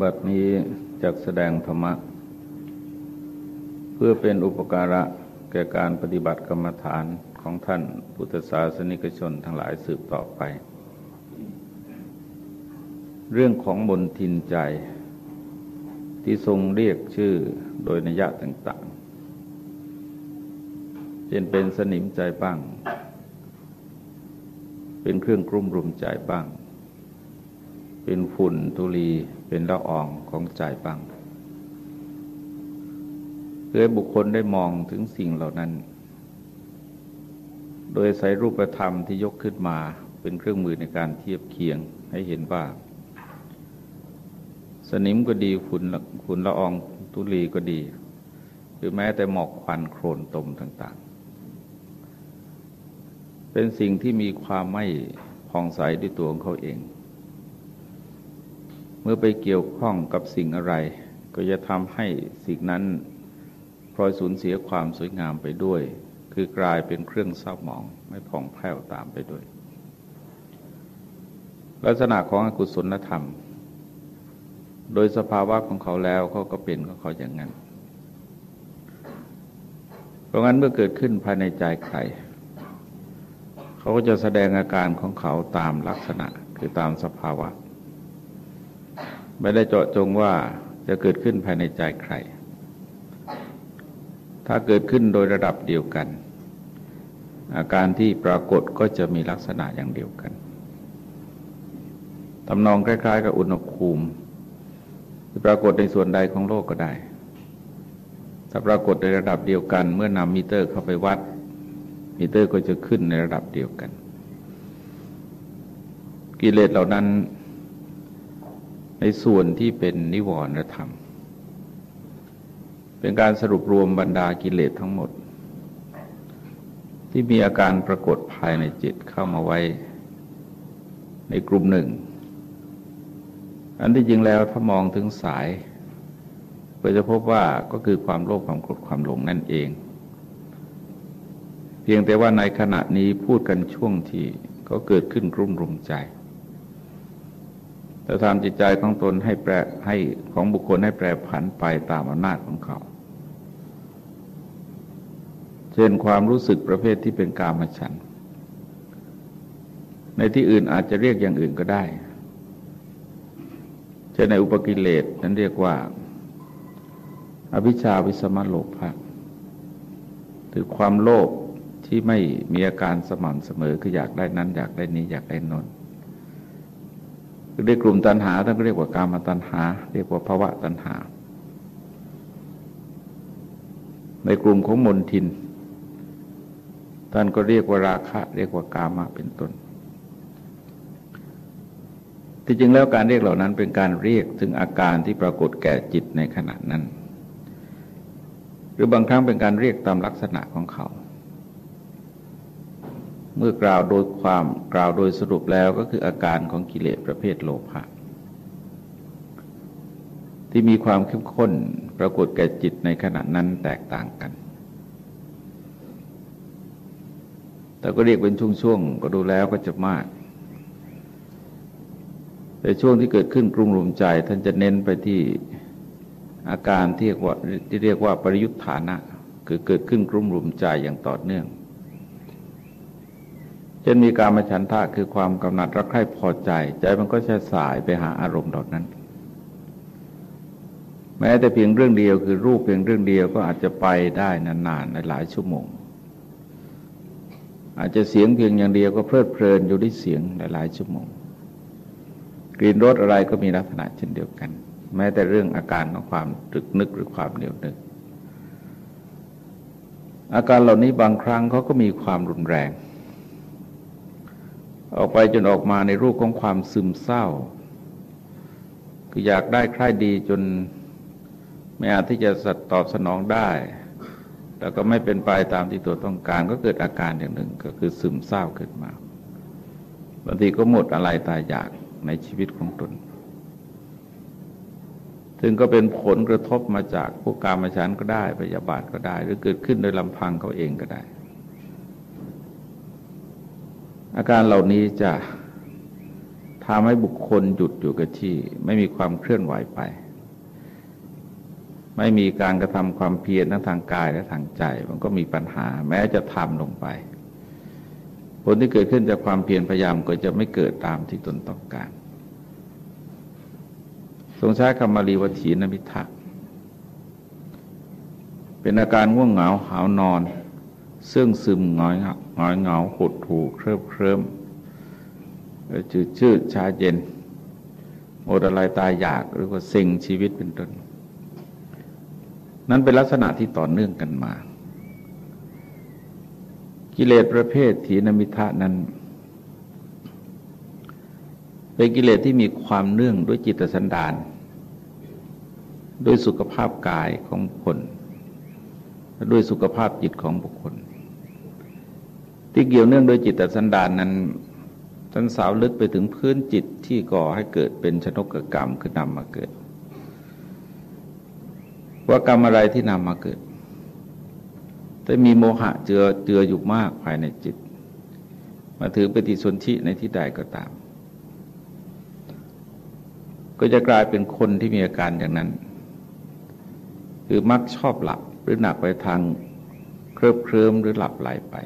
บัดนี้จักแสดงธรรมะ เพื่อเป็นอุปการะแก่การปฏิบัติกรรมฐานของท่านพุทธศาสนิกชนทั้งหลายสืบต่อไป เรื่องของบนทินใจ ที่ทรงเรียกชื่อโดยนิยะต่างๆเช่นเป็นสนิมใจบ้าง เป็นเครื่องกลุ่มรุมใจบ้าง เป็นฝุ่นทุลีเป็นละอองของใจบ้างเพื่อบุคคลได้มองถึงสิ่งเหล่านั้น โดยใส่รูปธรรมที่ยกขึ้นมาเป็นเครื่องมือในการเทียบเคียงให้เห็นว่า สนิมก็ดีฝุ่นฝุ่นละอองทุลีก็ดี หรือแม้แต่หมอกควันโครนตมต่าง ๆ เป็นสิ่งที่มีความไม่ผ่องใสด้วยตัวของเขาเอง เมื่อไปเกี่ยวข้องกับสิ่งอะไร ก็จะทำให้สิ่งนั้นพลอยสูญเสียความสวยงามไปด้วย คือกลายเป็นเครื่องเศร้าหมองไม่ผ่องแผ้วตามไปด้วย ลักษณะของอกุศลธรรม โดยสภาวะของเขาแล้วเขาก็เป็นของเขาอย่างนั้น เพราะงั้นเมื่อเกิดขึ้นภายในใจใครเขาก็จะแสดงอาการของเขาตามลักษณะคือตามสภาวะ ไม่ได้เจาะจงว่าจะเกิดขึ้นภายในใจใคร ถ้าเกิดขึ้นโดยระดับเดียวกัน อาการที่ปรากฏก็จะมีลักษณะอย่างเดียวกันทำนองคล้าย ๆ กับอุณหภูมิที่ปรากฏในส่วนใดของโลกก็ได้ ถ้าปรากฏในระดับเดียวกัน เมื่อนำมิเตอร์เข้าไปวัด มิเตอร์ก็จะขึ้นในระดับเดียวกัน กิเลสเหล่านั้น ในส่วนที่เป็นนิวรณธรรม เป็นการสรุปรวมบรรดากิเลสทั้งหมด ที่มีอาการปรากฏภายในจิตเข้ามาไว้ในกลุ่มหนึ่ง อันที่จริงแล้วถ้ามองถึงสายก็จะพบว่าก็คือความโลภความโกรธความหลงนั่นเอง เพียงแต่ว่าในขณะนี้พูดกันช่วงที่ก็เกิดขึ้นกลุ่มรุมใจ จะทำจิตใจของตนให้แปรให้ของบุคคลให้แปรผันไปตามอำนาจของเขา เช่นความรู้สึกประเภทที่เป็นกามฉัน ในที่อื่นอาจจะเรียกอย่างอื่นก็ได้ เช่นในอุปกิเลสนั้นเรียกว่า อภิชาวิสมะโลภะคือความโลภที่ไม่มีอาการสม่ำเสมอคืออยากได้นั้น อยากได้นี้อยากได้นนท์ ในกลุ่มตัณหาท่านก็เรียกว่ากามตัณหา เรียกว่าภาวะตัณหา ในกลุ่มของมนทิน ท่านก็เรียกว่าราคะ เรียกว่ากามะเป็นต้น ที่จริงแล้วการเรียกเหล่านั้นเป็นการเรียกถึงอาการที่ปรากฏแก่จิตในขณะนั้น หรือบางครั้งเป็นการเรียกตามลักษณะของเขา เมื่อกล่าวโดยความกล่าวโดยสรุปแล้วก็คืออาการของกิเลสประเภทโลภะที่มีความเข้มข้นปรากฏแก่จิตในขณะนั้นแตกต่างกัน แต่ก็เรียกเป็นช่วงๆ ก็ดูแล้วก็จะมาก แต่ช่วงที่เกิดขึ้นกรุงรุมใจ ท่านจะเน้นไปที่อาการที่เรียกว่าที่เรียกว่าปริยุทธานะ คือเกิดขึ้นกรุงรุมใจอย่างต่อเนื่อง เช่นมีการมาฉันทะคือความกำหนัดรักใคร่พอใจ ใจมันก็จะสายไปหาอารมณ์ดอกนั้น แม้แต่เพียงเรื่องเดียวคือรูปเพียงเรื่องเดียวก็อาจจะไปได้นานๆในหลายชั่วโมง อาจจะเสียงเพียงอย่างเดียวก็เพลิดเพลินอยู่ด้วยเสียงหลายๆชั่วโมง กลิ่นรสอะไรก็มีลักษณะเช่นเดียวกัน แม้แต่เรื่องอาการของความตรึกนึกหรือความเหนียวนึก อาการเหล่านี้บางครั้งเขาก็มีความรุนแรง ออกไปจนออกมาในรูปของความซึมเศร้า คืออยากได้ใคร่ดีจนไม่อาจที่จะสัตตอบสนองได้ แล้วก็ไม่เป็นไปตามที่ตัวต้องการก็เกิดอาการอย่างหนึ่งก็คือซึมเศร้าขึ้นมาบางทีก็หมดอะไรตายอยากในชีวิตของตนถึงก็เป็นผลกระทบมาจากพวกกามฉันก็ได้พยาบาทก็ได้ หรือเกิดขึ้นโดยลำพังเขาเองก็ได้ อาการเหล่านี้จะทำให้บุคคลหยุดอยู่กับที่ ไม่มีความเคลื่อนไหวไป ไม่มีการกระทำความเพียรทั้งทางกายและทางใจ มันก็มีปัญหา แม้จะทำลงไป ผลที่เกิดขึ้นจากความเพียรพยายามก็จะไม่เกิดตามที่ตนต้องการ ทรงใช้คำมารีวัถีนมิทะเป็นอาการง่วงเหงาหาวนอน ซึ่งซึมงอยงอยเหงาหดถูเคริบเคริมจืดชืดชาเย็นหมดอะไรตายอยากหรือว่าสิ่งชีวิตเป็นต้น นั้นเป็นลักษณะที่ต่อเนื่องกันมา กิเลสประเภทถีนมิทะนั้น เป็นกิเลสที่มีความเนื่องด้วยจิตสันดานด้วยสุขภาพกายของคนและด้วยสุขภาพจิตของบุคคล ที่เกี่ยวเนื่องโดยจิตสันดานนั้นท่านสาวลึกไปถึงพื้นจิตที่ก่อให้เกิดเป็นชนกกรรมคือนำมาเกิด ว่ากรรมอะไรที่นำมาเกิด แต่มีโมหะเจือเจืออยู่มากภายในจิต มาถือปฏิสนธิในที่ใดก็ตาม ก็จะกลายเป็นคนที่มีอาการอย่างนั้น คือมักชอบหลับหรือหนักไปทางเคลิบเคลิ้มหรือหลับไหลไป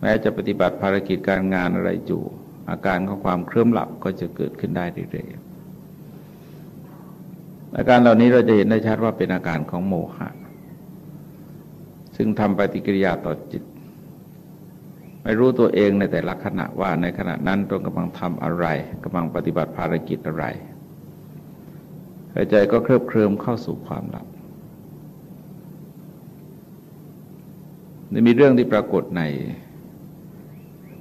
แม้จะปฏิบัติภารกิจการงานอะไรอยู่ อาการของความเคลิ้มหลับก็จะเกิดขึ้นได้เรื่อยๆอาการเหล่านี้เราจะเห็นได้ชัดว่าเป็นอาการของโมหะ ซึ่งทำปฏิกิริยาต่อจิต ไม่รู้ตัวเองในแต่ละขณะว่าในขณะนั้นตนกำลังทำอะไรกำลังปฏิบัติภารกิจอะไรใจก็เคลิบเคลิมเข้าสู่ความหลับนี่มีเรื่องที่ปรากฏใน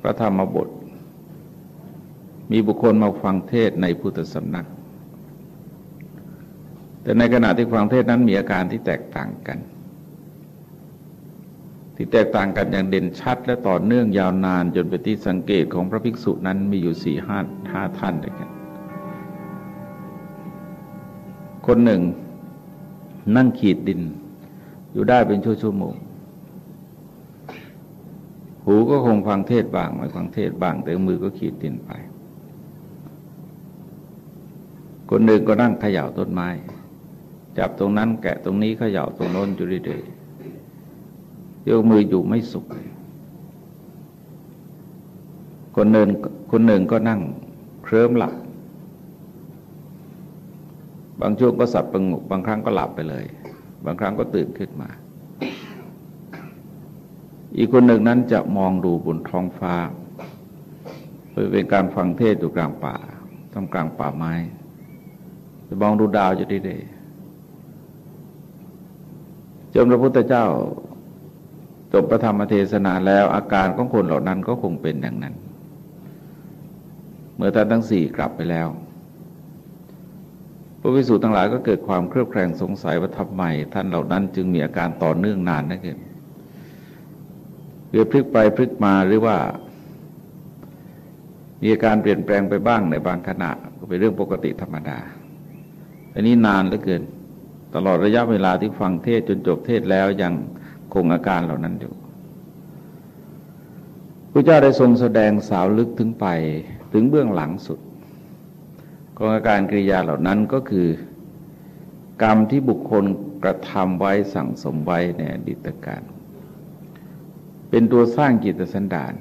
ระธรรมบท มีบุคคลมาฟังเทศในพุทธสำนัก แต่ในขณะที่ฟังเทศนั้นมีอาการที่แตกต่างกัน ที่แตกต่างกันอย่างเด่นชัด และต่อเนื่องยาวนานจนเป็นที่สังเกตของพระภิกษุนั้นมีอยู่สี่ห้าห้าท่านด้วยกัน คนหนึ่งนั่งขีดดิน อยู่ได้เป็นชั่วโมง หูก็คงฟังเทศบ้างไม่ฟังเทศบ้าง แต่มือก็ขีดดินไป คนหนึ่งก็นั่งเขย่าต้นไม้ จับตรงนั้นแกะตรงนี้เขย่าตรงโน้นอยู่เรื่อยๆยกมืออยู่ไม่สุข คนหนึ่งคนหนึ่งก็นั่งเคลิ้มหลับบางช่วงก็สับประงกบางครั้งก็หลับไปเลย บางครั้งก็ตื่นขึ้นมา อีกคนหนึ่งนั้นจะมองดูบนท้องฟ้าเป็นการฟังเทศอยู่กลางป่าทำกลางป่าไม้จะมองดูดาวจะได้เลยจนพระพุทธเจ้าจบประธรรมเทศนาแล้วอาการของคนเหล่านั้นก็คงเป็นอย่างนั้น เมื่อท่านทั้งสี่กลับไปแล้วพระวิสุทธ์ทั้งหลายก็เกิดความเครือบแคลงสงสัยว่าทำไมท่านเหล่านั้นจึงมีอาการต่อเนื่องนานนักเกิน เรือพลิกไปพลิกมาหรือว่า มีอาการเปลี่ยนแปลงไปบ้างในบางขณะก็เป็นเรื่องปกติธรรมดา อันนี้นานเหลือเกิน ตลอดระยะเวลาที่ฟังเทศจนจบเทศแล้วยังคงอาการเหล่านั้นอยู่พระเจ้าได้ทรงแสดงสาวลึกถึงไปถึงเบื้องหลังสุดของอาการกริยาเหล่านั้นก็คือกรรมที่บุคคลกระทำไว้สั่งสมไว้ในอดีตการ เป็นตัวสร้างจิตสันดาน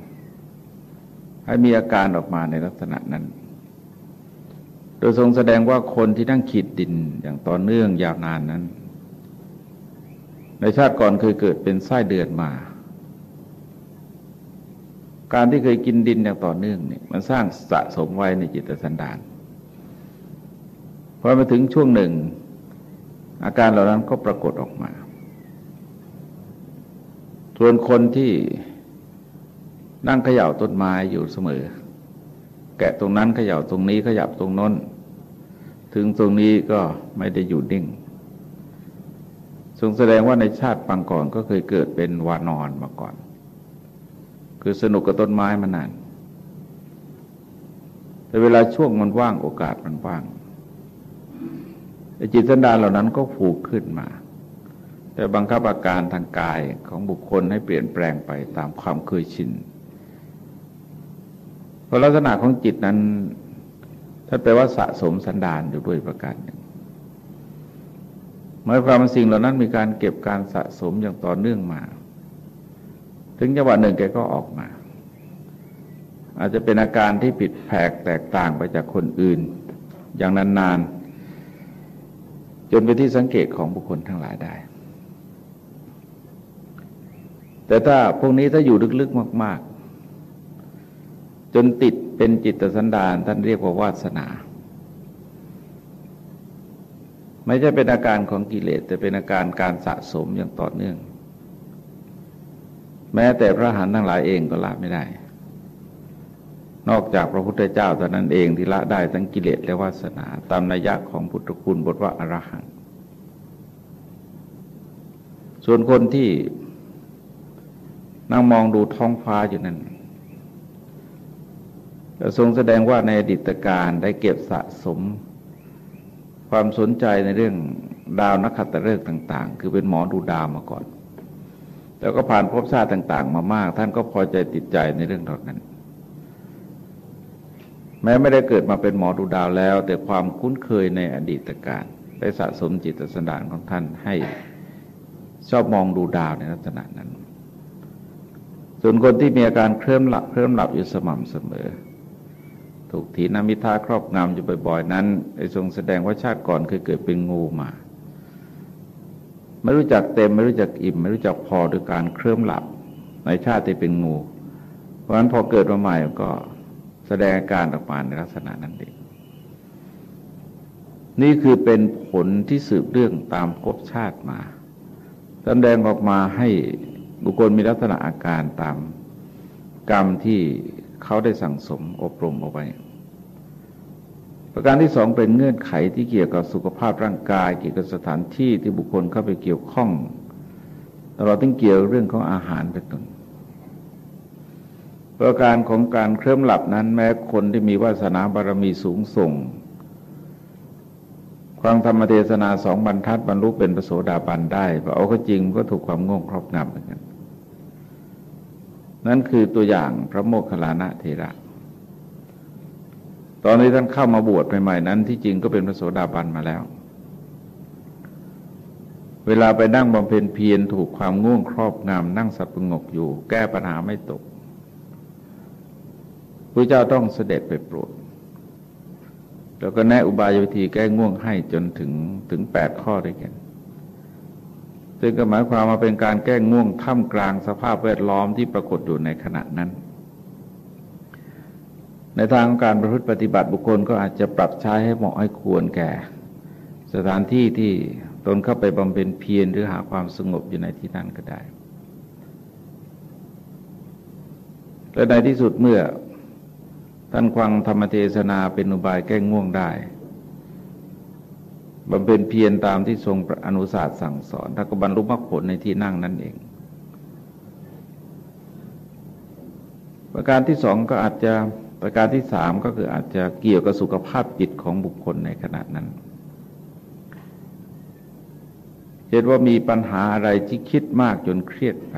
ให้มีอาการออกมาในลักษณะนั้น โดยทรงแสดงว่าคนที่นั่งขีดดินอย่างต่อเนื่องยาวนานนั้น ในชาติก่อนเคยเกิดเป็นไส้เดือนมา การที่เคยกินดินอย่างต่อเนื่องเนี่ยมันสร้างสะสมไว้ในจิตสันดานพอมาถึงช่วงหนึ่ง อาการเหล่านั้นก็ปรากฏออกมา ส่วนคนที่นั่งเขย่าต้นไม้อยู่เสมอ แกะตรงนั้นเขย่าตรงนี้ขยับตรงน้น ถึงตรงนี้ก็ไม่ได้อยู่นิ่งทรงแสดงว่าในชาติปังก่อนก็เคยเกิดเป็นวานอนมาก่อน คือสนุกกับต้นไม้มานาน แต่เวลาช่วงมันว่างโอกาสมันว่างจิตสันดานเหล่านั้นก็ผูกขึ้นมา แต่บังคับอาการทางกายของบุคคลให้เปลี่ยนแปลงไปตามความเคยชินเพราะลักษณะของจิตนั้นท่านแปลว่าสะสมสันดานอยู่ด้วยประการหนึ่งหมายความว่าสิ่งเหล่านั้นมีการเก็บการสะสมอย่างต่อเนื่องมา ถึงจังหวะหนึ่งแกก็ออกมา อาจจะเป็นอาการที่ผิดแผกแตกต่างไปจากคนอื่น อย่างนานๆ จนเป็นที่สังเกตของบุคคลทั้งหลายได้ แต่ถ้าพวกนี้ถ้าอยู่ลึกๆมาก ๆ จนติดเป็นจิตสันดานท่านเรียกว่าวาสนา ไม่ใช่เป็นอาการของกิเลสแต่เป็นอาการการสะสมอย่างต่อเนื่อง แม้แต่พระหันทั้งหลายเองก็ละไม่ได้ นอกจากพระพุทธเจ้าตอนนั้นเองที่ละได้ทั้งกิเลสและวาสนา ตามนัยยะของพุทธคุณบทว่าอรหังส่วนคนที่ นั่งมองดูท้องฟ้าอยู่นั้นทรงแสดงว่าในอดีตการได้เก็บสะสม ความสนใจในเรื่องดาวนักขัตฤกษ์ต่าง ๆ คือเป็นหมอดูดาวมาก่อน แล้วก็ผ่านภพชาติต่าง ๆ มามาก ท่านก็พอใจติดใจในเรื่องเหล่านั้น แม้ไม่ได้เกิดมาเป็นหมอดูดาวแล้ว แต่ความคุ้นเคยในอดีตการได้สะสมจิตสันดานของท่านให้ชอบมองดูดาวในลักษณะนั้น ส่วนคนที่มีอาการเคลิ้มหลับเคลิ้มหลับอยู่สม่ำเสมอ ถูกถีนามิทาครอบงำอยู่บ่อยๆนั้นไอ้ทรงแสดงว่าชาติก่อนเคยเกิดเป็นงูมา ไม่รู้จักเต็มไม่รู้จักอิ่ม ไม่รู้จักพอด้วยการเคลิ้มหลับในชาติที่เป็นงู เพราะฉะนั้นพอเกิดมาใหม่ก็แสดงอาการออกมาในลักษณะนั้นเองนี่คือเป็นผลที่สืบเรื่องตามภพชาติมาแสดงออกมาให้ บุคคลมีลักษณะอาการตามกรรมที่เขาได้สั่งสมอบรมเอาไว้ ประการที่สองเป็นเงื่อนไขที่เกี่ยวกับสุขภาพร่างกาย เกี่ยวกับสถานที่ที่บุคคลเข้าไปเกี่ยวข้องตลอดถึงเกี่ยวเรื่องของอาหารเป็นต้นประการของการเคลิ้มหลับนั้นแม้คนที่มีวาสนาบารมีสูงส่งความธรรมเทศนาสองบรรทัดบรรลุเป็นประโสดาบันได้พอเอาก็จริงก็ถูกความง่วงครอบงำเหมือนกัน นั่นคือตัวอย่างพระโมคคัลลานะเทระ ตอนนี้ท่านเข้ามาบวชใหม่ๆนั้น ที่จริงก็เป็นพระโสดาบันมาแล้ว เวลาไปนั่งบำเพ็ญเพียรถูกความง่วงครอบงำนั่งสับปงกอยู่ แก้ปัญหาไม่ตกพระเจ้าต้องเสด็จไปโปรดแล้วก็แนะอุบายวิธีแก้ง่วงให้จนถึงถึงแปดข้อด้วยกัน ซึ่งก็หมายความมาเป็นการแก้ง่วงท่ามกลางสภาพแวดล้อมที่ปรากฏอยู่ในขณะนั้น ในทางการประพฤติปฏิบัติบุคคลก็อาจจะปรับใช้ให้เหมาะให้ควรแก่ สถานที่ที่ตนเข้าไปบำเพ็ญเพียรหรือหาความสงบอยู่ในที่นั้นก็ได้และในที่สุดเมื่อท่านควังธรรมเทศนาเป็นอุบายแก้ง่วงได้ บำเพ็ญเพียรตามที่ทรงอนุสาสสั่งสอนถ้าก็บรรลุมรรคผลในที่นั่งนั่นเอง ประการที่สองก็อาจจะประการที่สามก็คืออาจจะเกี่ยวกับสุขภาพจิตของบุคคลในขณะนั้นเห็นว่ามีปัญหาอะไรที่คิดมากจนเครียดไป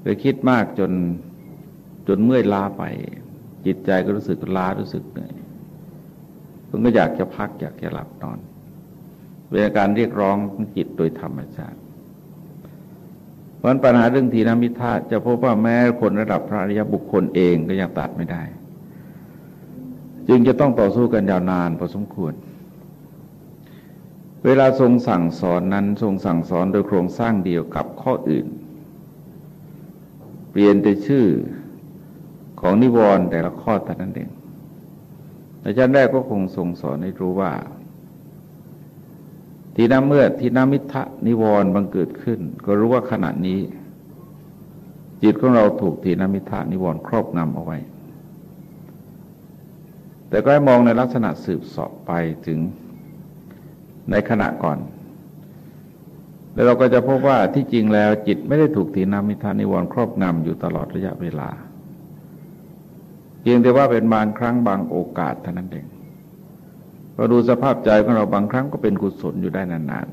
หรือคิดมากจนจนเมื่อยล้าไป จิตใจก็รู้สึกล้ารู้สึกเหนื่อย คุณก็อยากจะพักอยากจะหลับนอนเป็นการเรียกร้องของจิตโดยธรรมชาติเพราะปัญหาเรื่องทีนมิทาจะพบว่าแม้คนระดับพระอริยบุคคลเองก็ยังตัดไม่ได้ จึงจะต้องต่อสู้กันยาวนานพอสมควร เวลาทรงสั่งสอนนั้นทรงสั่งสอนโดยโครงสร้างเดียวกับข้ออื่น เปลี่ยนแต่ชื่อของนิวรณ์แต่ละข้อแต่นั้นเอง อาจารย์แรกก็คงทรงสอนให้รู้ว่า ทีน้ำเมื่อทีน้ำมิทะนิวรณ์บังเกิดขึ้น ก็รู้ว่าขณะนี้ จิตของเราถูกทีน้ำมิทะนิวรณ์ครอบงำเอาไว้ แต่ก็ให้มองในลักษณะสืบสอบไปถึงในขณะก่อน แล้วเราก็จะพบว่าที่จริงแล้วจิตไม่ได้ถูกทีนามิทานิวรณ์ครอบงำอยู่ตลอดระยะเวลา พียงแต่ว่าเป็นบางครั้งบางโอกาสเท่านั้นเองเราดูสภาพใจของเราบางครั้งก็เป็นกุศลอยู่ได้นาน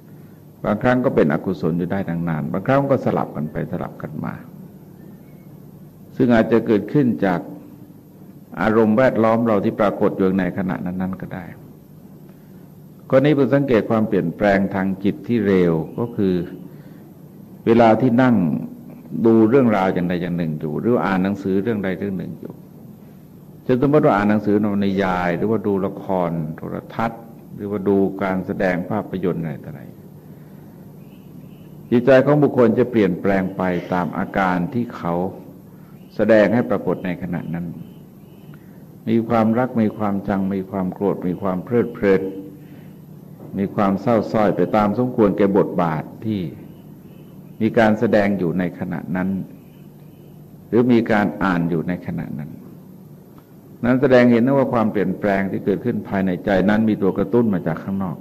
ๆ บางครั้งก็เป็นอกุศลอยู่ได้นานๆ บางครั้งก็สลับกันไปสลับกันมา ซึ่งอาจจะเกิดขึ้นจากอารมณ์แวดล้อมเราที่ปรากฏอยู่ในขณะนั้นๆก็ได้ก็นี้เป็นสังเกตความเปลี่ยนแปลงทางจิตที่เร็วก็คือเวลาที่นั่งดูเรื่องราวอย่างใดอย่างหนึ่งอยู่ หรืออ่านหนังสือเรื่องใดเรื่องหนึ่งอยู่ จะสมมติว่าอ่านหนังสือนวนิยาย หรือว่าดูละครโทรทัศน์ หรือว่าดูการแสดงภาพยนตร์อะไรต่ออะไรจิตใจของบุคคลจะเปลี่ยนแปลงไปตามอาการที่เขาแสดงให้ปรากฏในขณะนั้น มีความรักมีความจัง มีความโกรธ มีความเพลิดเพลินมีความเศร้าส้อยไปตามสมควรแก่บทบาทที่มีการแสดงอยู่ในขณะนั้น หรือมีการอ่านอยู่ในขณะนั้น นั้นแสดงเห็นนะว่าความเปลี่ยนแปลงที่เกิดขึ้นภายในใจนั้นมีตัวกระตุ้นมาจากข้างนอก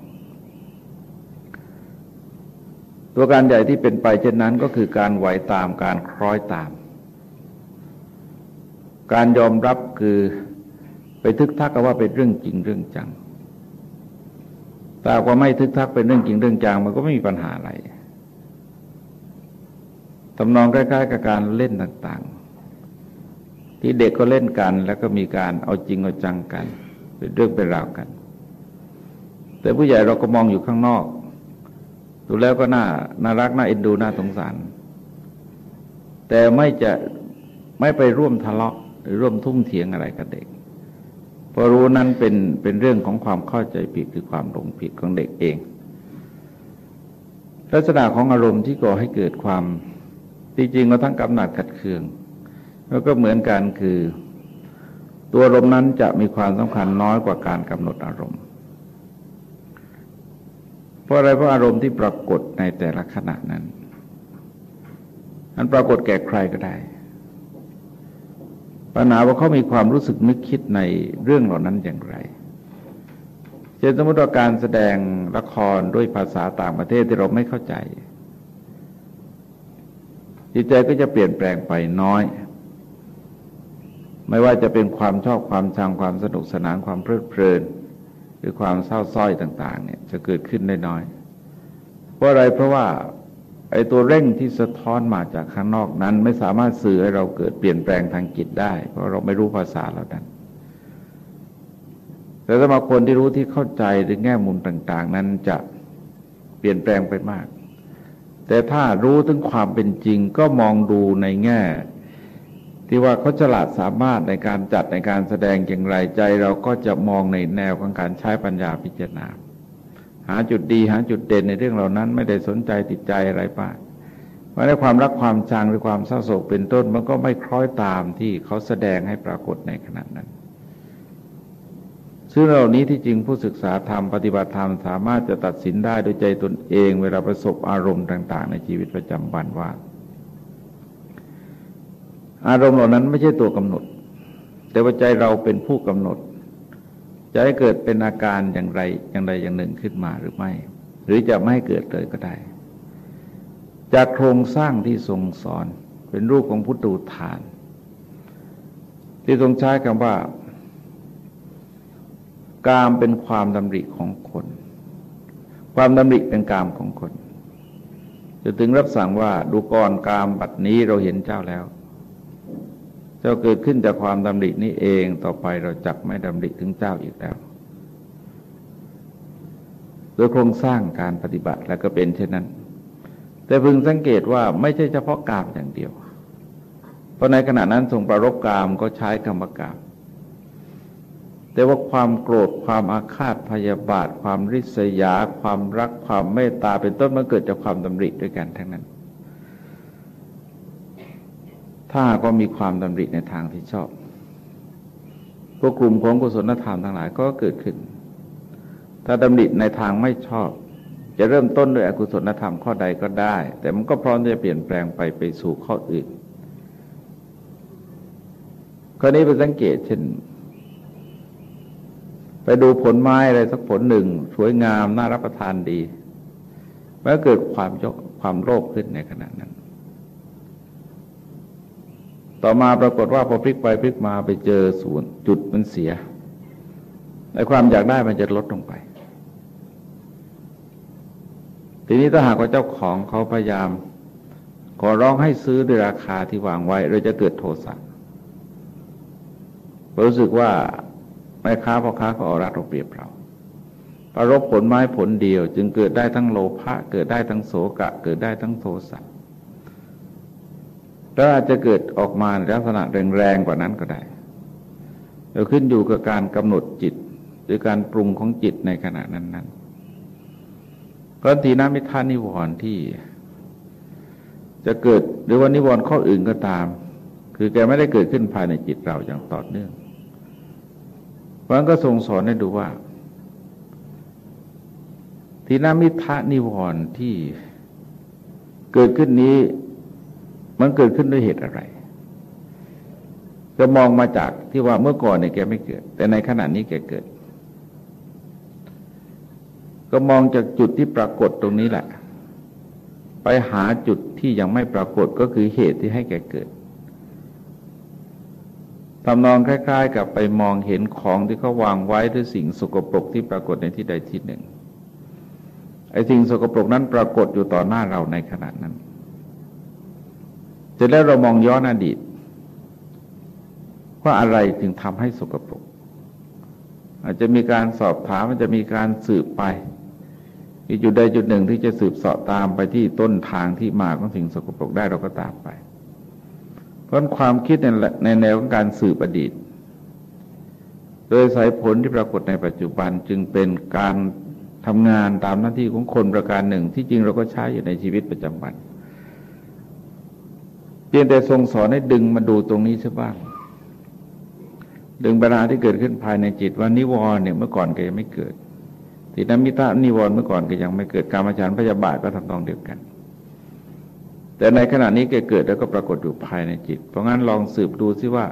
ตัวการใหญ่ที่เป็นไปเช่นนั้นก็คือการไหวตามการคล้อยตาม การยอมรับคือไปทึกทักกันว่าเป็นเรื่องจริงเรื่องจังแต่ว่าไม่ทึกทักเป็นเรื่องจริงเรื่องจังมันก็ไม่มีปัญหาอะไรทำนองใกล้ๆกับการเล่นต่าง ที่เด็กก็เล่นกัน แล้วก็มีการเอาจริงเอาจังกัน เป็นเรื่องเป็นราวกัน แต่ผู้ใหญ่เราก็มองอยู่ข้างนอก ดูแล้วก็น่าน่ารักน่าเอ็นดูน่าสงสาร แต่ไม่จะไม่ไปร่วมทะเลาะหรือร่วมทุ่งเถียงอะไรกับเด็กพราะรู้นั้นเป็นเป็นเรื่องของความเข้าใจผิดคือความหลงผิดของเด็กเอง ลักษณะของอารมณ์ที่ก่อให้เกิดความจริงๆก็ทั้งกำหนัดขัดเคือง แล้วก็เหมือนกันคือ ตัวอารมณ์นั้นจะมีความสำคัญน้อยกว่าการกำหนดอารมณ์ เพราะอะไรเพราะอารมณ์ที่ปรากฏในแต่ละขณะนั้นมันปรากฏแก่ใครก็ได้ปัญหาว่าเขามีความรู้สึกนึกคิดในเรื่องเหล่านั้นอย่างไรเช่นสมมติว่าการแสดงละครด้วยภาษาต่างประเทศที่เราไม่เข้าใจ จิตใจก็จะเปลี่ยนแปลงไปน้อย ไม่ว่าจะเป็นความชอบความชังความสนุกสนานความเพลิดเพลิน หรือความเศร้าส้อยต่างๆเนี่ยจะเกิดขึ้นได้น้อย เพราะอะไรเพราะว่าไอ้ตัวเร่งที่สะท้อนมาจากข้างนอกนั้น ไม่สามารถสื่อให้เราเกิดเปลี่ยนแปลงทางจิตได้ เพราะเราไม่รู้ภาษาเราดันแต่สำหรับคนที่รู้ที่เข้าใจในแง่มุมต่าง ๆ นั้นจะเปลี่ยนแปลงไปมาก แต่ถ้ารู้ถึงความเป็นจริงก็มองดูในแง่ ที่ว่าเขาฉลาดสามารถในการจัดในการแสดงอย่างไรใจ เราก็จะมองในแนวของการใช้ปัญญาพิจารณา หาจุดดีหาจุดเด่นในเรื่องเหล่านั้น ไม่ได้สนใจติดใจอะไรป้าว่าในความรักความชังหรือความเศร้าโศกเป็นต้นมันก็ไม่คล้อยตามที่เขาแสดงให้ปรากฏในขณะนั้นซึ่งเหล่านี้ที่จริงผู้ศึกษาธรรมปฏิบัติธรรมสามารถจะตัดสินได้โดยใจตนเอง เวลาประสบอารมณ์ต่าง ๆ ในชีวิตประจำวันว่า อารมณ์เหล่านั้นไม่ใช่ตัวกำหนด แต่ว่าใจเราเป็นผู้กำหนด จะให้เกิดเป็นอาการอย่างไรอย่างใดอย่างหนึ่งขึ้นมาหรือไม่ หรือจะไม่ให้เกิดเลยก็ได้ จากโครงสร้างที่ทรงสอนเป็นรูปของพุทธูทาน ที่ทรงใช้คำว่า กามเป็นความดำริของคน ความดำริเป็นกามของคนจะถึงรับสั่งว่าดูก่อนกามบัดนี้เราเห็นเจ้าแล้ว จ้าเกิดขึ้นจากความดำรินี้เองต่อไปเราจักไม่ดำริถึงเจ้าอีกแล้วโดยโครงสร้างการปฏิบัติแล้วก็เป็นเช่นนั้น แต่พึงสังเกตว่าไม่ใช่เฉพาะกามอย่างเดียว เพราะในขณะนั้นทรงประรบกามก็ใช้กรรมกาม แต่ว่าความโกรธความอาฆาตพยาบาท ความริษยา ความรักความเมตตาเป็นต้นมันเกิดจากความดำริด้วยกันทั้งนั้น ถ้าก็มีความดำริในทางที่ชอบ พวกกลุ่มของกุศลธรรมทั้งหลายก็เกิดขึ้น ถ้าดำริในทางไม่ชอบ จะเริ่มต้นด้วยอกุศลธรรมข้อใดก็ได้ แต่มันก็พร้อมจะเปลี่ยนแปลงไปไปสู่ข้ออื่นข้อนี้เป็นสังเกตเช่น ไปดูผลไม้อะไรสักผลหนึ่ง สวยงามน่ารับประทานดีเมื่อเกิดความยกความโลภขึ้นในขณะนั้น ต่อมาปรากฏว่าพอพลิกไปพลิกมาไปเจอส่วนจุดมันเสียในความอยากได้มันจะลดลงไป ทีนี้ถ้าหากว่าเจ้าของเขาพยายาม ขอร้องให้ซื้อด้วยราคาที่วางไว้เราจะเกิดโทสะรู้สึกว่าแม่ค้าพ่อค้าก็เอารัดเอาเปรียบเราประรบผลไม้ผลเดียว จึงเกิดได้ทั้งโลภะเกิดได้ทั้งโสกะ เกิดได้ทั้งโทสะ แล้วอาจจะเกิดออกมาในลักษณะแรงๆกว่านั้นก็ได้เราขึ้นอยู่กับการกำหนดจิต หรือการปรุงของจิตในขณะนั้นๆเพราะทีน้มิทานิวรณ์ที่ จะเกิดหรือว่านิวรณ์ข้ออื่นก็ตาม คือแกไม่ได้เกิดขึ้นภายในจิตเราอย่างต่อเนื่องเพราะนั้นก็ทรงสอนให้ดูว่าทีนามิทะนิวรณ์ที่เกิดขึ้นนี้ มันเกิดขึ้นด้วยเหตุอะไรก็มองมาจากที่ว่าเมื่อก่อนเนี่ยแกไม่เกิด แต่ในขณะนี้แกเกิด ก็มองจากจุดที่ปรากฏตรงนี้แหละ ไปหาจุดที่ยังไม่ปรากฏก็คือเหตุที่ให้แกเกิดทำนองคล้าย ๆ กับไปมองเห็นของที่เขาวางไว้ด้วยสิ่งสกปรกที่ปรากฏในที่ใดที่หนึ่งไอ้สิ่งสกปรกนั้นปรากฏอยู่ต่อหน้าเราในขณะนั้น จะได้เรามองย้อนอดีต ว่าอะไรจึงทำให้สกปรก อาจจะมีการสอบถามมันจะมีการสืบไปอีกจุดใดจุดหนึ่งที่จะสืบสอบตามไปที่ต้นทางที่มาของสิ่งสกปรกได้เราก็ตามไป เพราะความคิดในในแนวของการสืบอดีต โดยสายผลที่ปรากฏในปัจจุบันจึงเป็นการทำงานตามหน้าที่ของคนประการหนึ่งที่จริงเราก็ใช้อยู่ในชีวิตประจำวัน พียงแต่ทรงสอนให้ดึงมาดูตรงนี้ใช่บ้าง ดึงปัญหาที่เกิดขึ้นภายในจิตว่านิวรณ์เนี่ยเมื่อก่อนก็ยังไม่เกิดตินมิตานิวรณ์เมื่อก่อนก็ยังไม่เกิดการมาฉันพยาบาทก็ทำตองเดียวกัน แต่ในขณะนี้แกเกิดแล้วก็ปรากฏอยู่ภายในจิต เพราะงั้นลองสืบดูซิว่า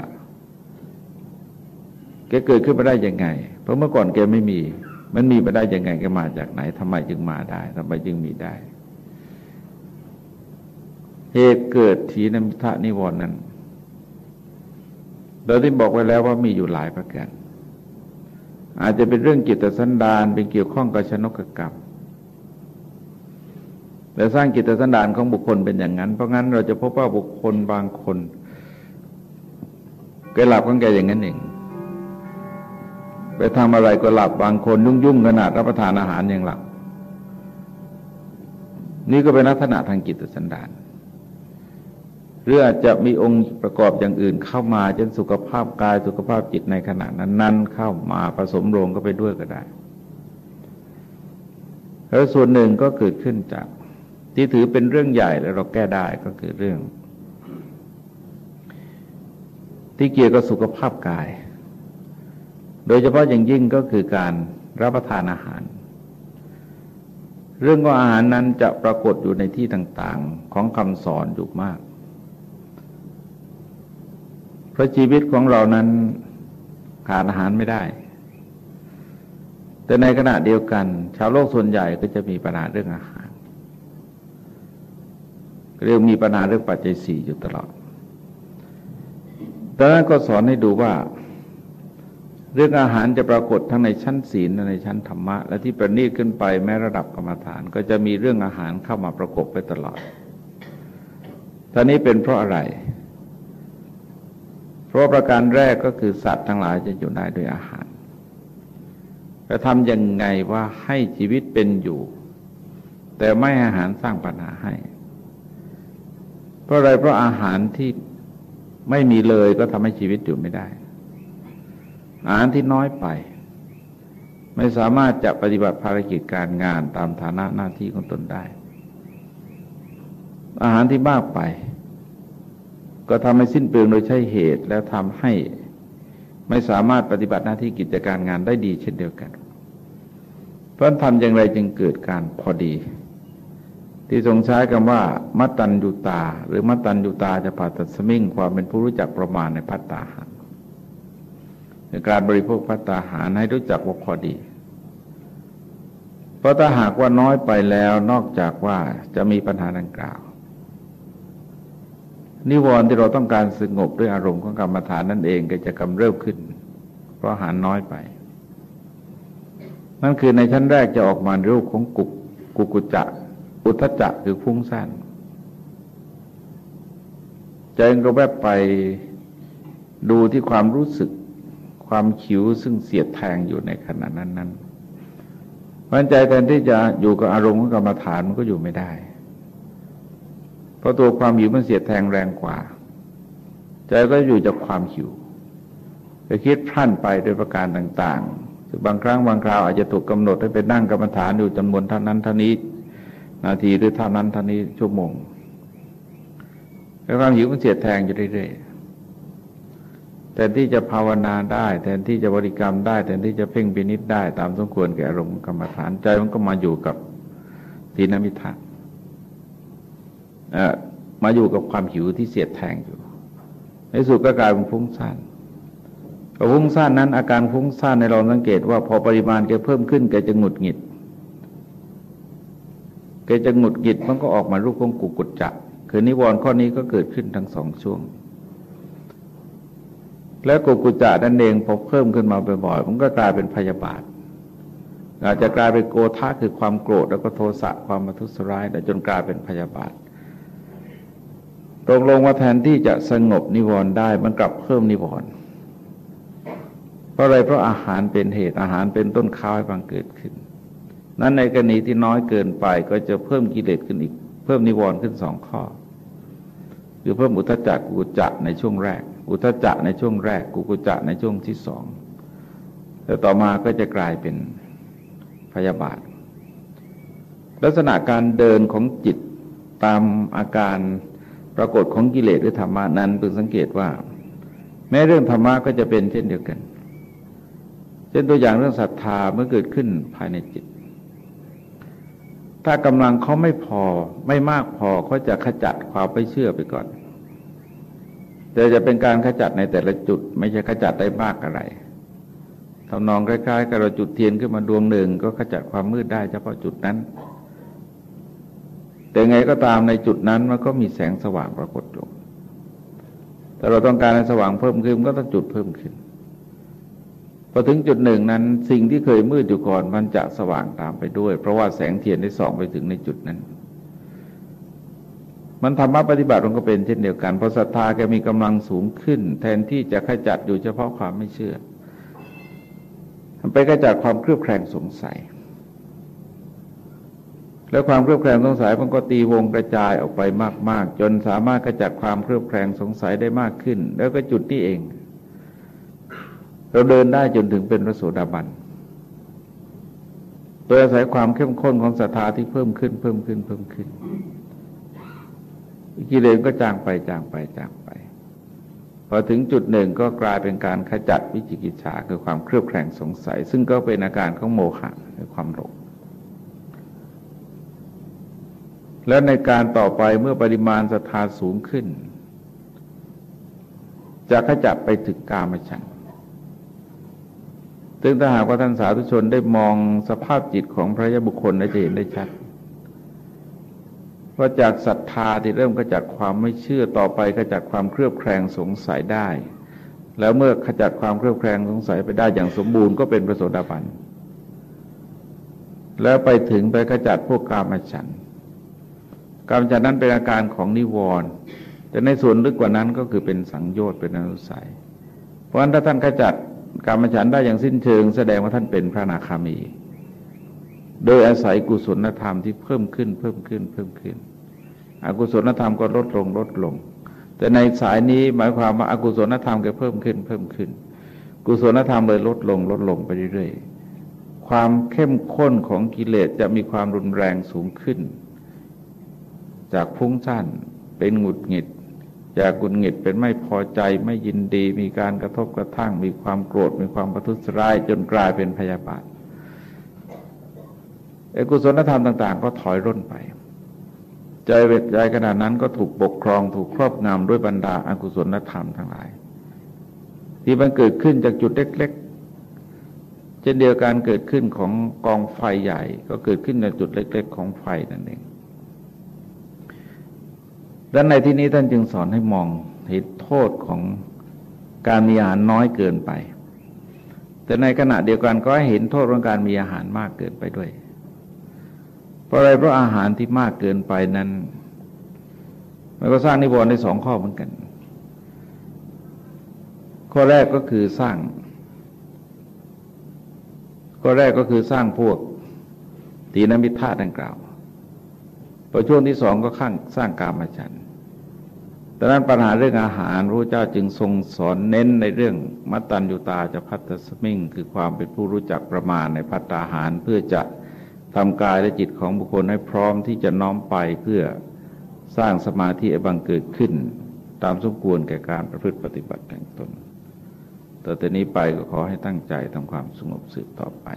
แกเกิดขึ้นมาได้ยังไง เพราะเมื่อก่อนแกไม่มี มันมีมาได้ยังไงแกมาจากไหนทำไมจึงมาได้ทำไมจึงมีได้ เหตุเกิดทีนมิทะนิวรณ์นั้นเราได้บอกไว้แล้วว่ามีอยู่หลายประการอาจจะเป็นเรื่องจิตสันดานเป็นเกี่ยวข้องกับชนกกรรมแต่สร้างจิตสันดานของบุคคลเป็นอย่างนั้น เพราะงั้นเราจะพบว่าบุคคลบางคนแกหลับของแกอย่างนั้นเอง ไปทำอะไรก็หลับบางคนยุ่งยุ่งขนาดรับประทานอาหารยังหลับ นี่ก็เป็นลักษณะทางจิตสันดาน หรืออาจจะมีองค์ประกอบอย่างอื่นเข้ามาจนสุขภาพกายสุขภาพจิตในขณะนั้นนั้นเข้ามาผสมโรงก็ไปด้วยก็ได้แล้วส่วนหนึ่งก็เกิดขึ้นจากที่ถือเป็นเรื่องใหญ่แล้วเราแก้ได้ก็คือเรื่อง ที่เกี่ยวกับสุขภาพกาย โดยเฉพาะอย่างยิ่งก็คือการรับประทานอาหาร เรื่องของอาหารนั้นจะปรากฏอยู่ในที่ต่างๆ ของคำสอนอยู่มาก เพราะชีวิตของเรานั้นขาดอาหารไม่ได้ แต่ในขณะเดียวกัน ชาวโลกส่วนใหญ่ก็จะมีปัญหาเรื่องอาหารเรื่องมีปัญหาเรื่องปัจจัยสี่อยู่ตลอดดังนั้นก็สอนให้ดูว่า เรื่องอาหารจะปรากฏทั้งในชั้นศีลและในชั้นธรรมะ และที่ประณีตขึ้นไปแม้ระดับกรรมฐาน ก็จะมีเรื่องอาหารเข้ามาประกบไปตลอดท่านี้เป็นเพราะอะไร ราะประการแรกก็คือสัตว์ทั้งหลายจะอยู่ได้ด้วยอาหารจะทำยังไงว่าให้ชีวิตเป็นอยู่ แต่ไม่อาหารสร้างปัญหาให้ เพราะอะไรเพราะอาหารที่ไม่มีเลยก็ทำให้ชีวิตอยู่ไม่ได้ อาหารที่น้อยไป ไม่สามารถจะปฏิบัติภารกิจการงานตามฐานะหน้าที่ของตนได้ อาหารที่มากไป ก็ทำให้สิ้นเปลืองโดยใช้เหตุ แล้วทำให้ไม่สามารถปฏิบัติหน้าที่กิจการงานได้ดีเช่นเดียวกัน เพราะทำอย่างไรจึงเกิดการพอดี ที่ทรงใช้คำว่า มัตตัญญูตา หรือมัตตัญญูตาจะผ่าตัดสมิงความเป็นผู้รู้จักประมาณในพัตตาหารการบริโภคพัตตาหารให้รู้จักว่าพอดี เพราะถ้าหากว่าน้อยไปแล้วนอกจากว่าจะมีปัญหาดังกล่าว นิวรณ์ที่เราต้องการสงบด้วยอารมณ์ของกรรมฐานนั่นเองก็จะกำเริบขึ้น เพราะอาหารน้อยไป นั่นคือในชั้นแรกจะออกมารูปของกุกกุกุจะอุทจักคือฟุ้งซ่านใจก็แวบไปดูที่ความรู้สึกความขิวซึ่งเสียดแทงอยู่ในขณะนั้นนั้นพันใจแทนที่จะอยู่กับอารมณ์ของกรรมฐานมันก็อยู่ไม่ได้ เพราะตัวความหิวมันเสียดแทงแรงกว่า ใจก็อยู่จากความหิวจะคิดพลันไปโดยประการต่างๆซึ่งบางครั้งบางคราวอาจจะถูกกาหนดให้ไปนั่งกรรมฐานอยู่จำนวนเท่านั้นเท่านี้ นาทีหรือเท่านั้นเท่านี้ชั่วโมงแล้วความหิวมันเสียดแทงอยู่เรื่อยๆแทนที่จะภาวนาได้ แทนที่จะบริกรรมได้ แทนที่จะเพ่งปินิดได้ ตามสมควรแก่อารมณ์กรรมฐานใจมันก็มาอยู่กับทีนมิทะ มาอยู่กับความหิวที่เสียดแทงอยู่ ในสุดก็กลายเป็นฟุ้งซ่านพอฟุ้งซ่านนั้นอาการฟุ้งซ่านในเราสังเกตว่าพอปริมาณแกเพิ่มขึ้นแกจะหงุดหงิดแกจะหงุดหงิดมันก็ออกมารูปของกุกุจจะคือนิวรณ์ข้อนี้ก็เกิดขึ้นทั้งสองช่วง แล้วกุกุจจะนั่นเองพอเพิ่มขึ้นมาบ่อยๆมันก็กลายเป็นพยาบาทอาจจะกลายเป็นโกธาคือความโกรธแล้วก็โทสะความมาทุสร้ายแต่จนกลายเป็นพยาบาท ตรงลงว่าแทนที่จะสงบนิวรณ์ได้มันกลับเพิ่มนิวรณ์เพราะอะไรเพราะอาหารเป็นเหตุอาหารเป็นต้นข้าวให้บังเกิดขึ้น นั้นในกรณีที่น้อยเกินไปก็จะเพิ่มกิเลสขึ้นอีก เพิ่มนิวรณ์ขึ้นสองข้อ คือเพิ่มอุทจักกุกุจักในช่วงแรก อุทจักในช่วงแรก กุกุจักในช่วงที่สองแต่ต่อมาก็จะกลายเป็นพยาบาท ลักษณะการเดินของจิตตามอาการ ปรากฏของกิเลสหรือธรรมานั้นเพึงสังเกตว่า แม้เรื่องธรรมะก็จะเป็นเช่นเดียวกันเช่นตัวอย่างเรื่องศรัทธาเมื่อเกิดขึ้นภายในจิต ถ้ากำลังเขาไม่พอไม่มากพอเขาจะขจัดความไม่เชื่อไปก่อน แต่จะเป็นการขจัดในแต่ละจุด ไม่ใช่ขจัดได้มากอะไรทำนองคล้ายๆกับเราจุดเทียนขึ้นมาดวงหนึ่ง ก็ขจัดความมืดได้เฉพาะจุดนั้น แต่ไงก็ตามในจุดนั้นมันก็มีแสงสว่างปรากฏอยู่แต่เราต้องการให้สว่างเพิ่มขึ้นก็ต้องจุดเพิ่มขึ้นพอถึงจุดหนึ่งนั้นสิ่งที่เคยมืดอยู่ก่อนมันจะสว่างตามไปด้วย เพราะว่าแสงเทียนได้ส่องไปถึงในจุดนั้น มันธรรมะปฏิบัติมันก็เป็นเช่นเดียวกันพอศรัทธาแกมีกำลังสูงขึ้น แทนที่จะขจัดอยู่เฉพาะความไม่เชื่อมันไปขจัดความเครือบแคลงสงสัย แล้วความเครือบแคลงสงสัยมันก็ตีวงกระจายออกไปมาก ๆ จนสามารถขจัดความเครือบแคลงสงสัยได้มากขึ้น แล้วก็จุดนี้เอง เราเดินได้จนถึงเป็นพระโสดาบันโดยอาศัยความเข้มข้นของศรัทธาที่เพิ่มขึ้น เพิ่มขึ้นเพิ่มขึ้นกิเลสก็จางไปจางไปจางไปพอถึงจุดหนึ่งก็กลายเป็นการขจัดวิจิกิจฉาคือความเครือบแคลงสงสัย ซึ่งก็เป็นอาการของโมหะคือความหลง และในการต่อไปเมื่อปริมาณศรัทธาสูงขึ้น จะขจัดไปถึงกามฉันซึ่งถ้าหากว่าท่านสาธุชนได้มองสภาพจิตของพระยาบุคคลจะเห็นได้ชัดว่าจากศรัทธาที่เริ่มก็จากความไม่เชื่อต่อไปก็จากความเครือบแคลงสงสัยได้ แล้วเมื่อขจัดความเครือบแคลงสงสัยไปได้อย่างสมบูรณ์ก็เป็นพระโสดาบันแล้วไปถึงไปขจัดพวกกามฉัน กามฉันนั้นเป็นอาการของนิวรณ์แต่ในส่วนลึกกว่านั้นก็คือเป็นสังโยชน์เป็นอนุสัย เพราะฉะนั้นถ้าท่านขจัดกรรมฉันได้อย่างสิ้นเชิง แสดงว่าท่านเป็นพระนาคามี โดยอาศัยกุศลธรรมที่เพิ่มขึ้นเพิ่มขึ้นเพิ่มขึ้น อกุศลธรรมก็ลดลงลดลง แต่ในสายนี้หมายความว่าอากุศลธรรมก็เพิ่มขึ้นเพิ่มขึ้น กุศลธรรมเลยลดลงลดลงไปเรื่อยๆ ความเข้มข้นของกิเลสจะมีความรุนแรงสูงขึ้น จากพุ่งสั้นเป็นหงุดหงิด จากกุนหงิดเป็นไม่พอใจไม่ยินดี มีการกระทบกระทั่ง มีความโกรธ มีความประทุษร้าย จนกลายเป็นพยาบาทเอกุศลธรรมต่าง ๆ ก็ถอยร่นไป ใจเวทใจขนาดนั้นก็ถูกปกครองถูกครอบงำด้วยบรรดาอากุศลธรรมทั้งหลาย ที่มันเกิดขึ้นจากจุดเล็กๆเช่นเดียวกันเกิดขึ้นของกองไฟใหญ่ ก็เกิดขึ้นจากจุดเล็ก ๆ ของไฟนั่นเอง ดังในที่นี้ท่านจึงสอนให้มองเห็นโทษของการมีอาหารน้อยเกินไป แต่ในขณะเดียวกันก็ให้เห็นโทษของการมีอาหารมากเกินไปด้วย เพราะอะไรเพราะอาหารที่มากเกินไปนั้น มันก็สร้างนิวรณ์ในสองข้อเหมือนกัน ข้อแรกก็คือสร้างก็แรกก็คือสร้างพวกตีนมิทธาดังกล่าวพอช่วงที่สองก็ข้างสร้างกามฉัน ดังนั้นปัญหาเรื่องอาหารพระเจ้าจึงทรงสอนเน้นในเรื่องมัตตัญญูตาจะพัฒสมิงคือความเป็นผู้รู้จักประมาณในพัตตาหารเพื่อจะทำกายและจิตของบุคคลให้พร้อมที่จะน้อมไปเพื่อสร้างสมาธิบังเกิดขึ้น ตามสมควรแก่การประพฤติปฏิบัติแห่งตนต่อแต่นี้ไปก็ขอให้ตั้งใจทำความสงบสืบต่อไป